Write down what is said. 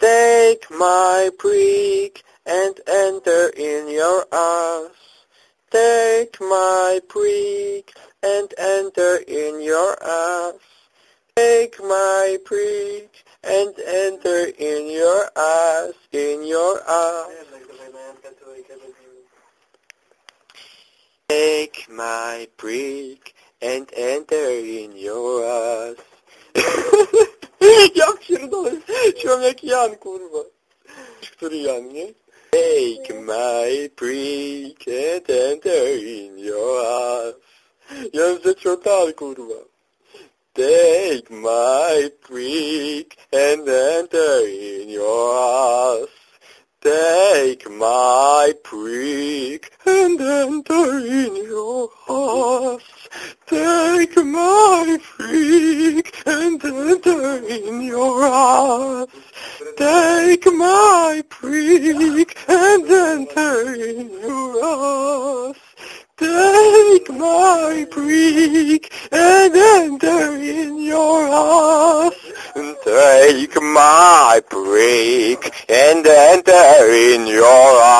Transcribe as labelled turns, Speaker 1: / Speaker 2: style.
Speaker 1: Take my prick and enter in your ass. Take my prick and enter in your ass. Take my prick and enter in your ass, in your ass. Take my prick and enter in your ass. Śpiewam jak Jan, kurwa. Który Jan, nie? Take my and enter in your ass. Jan zaczął tak, kurwa. Take my prick and enter in your ass. Take my prick and enter in your ass. Take my prick enter in your ass. Take my prick and enter in your ass. Take my prick and enter in your ass. Take my prick and enter in your ass.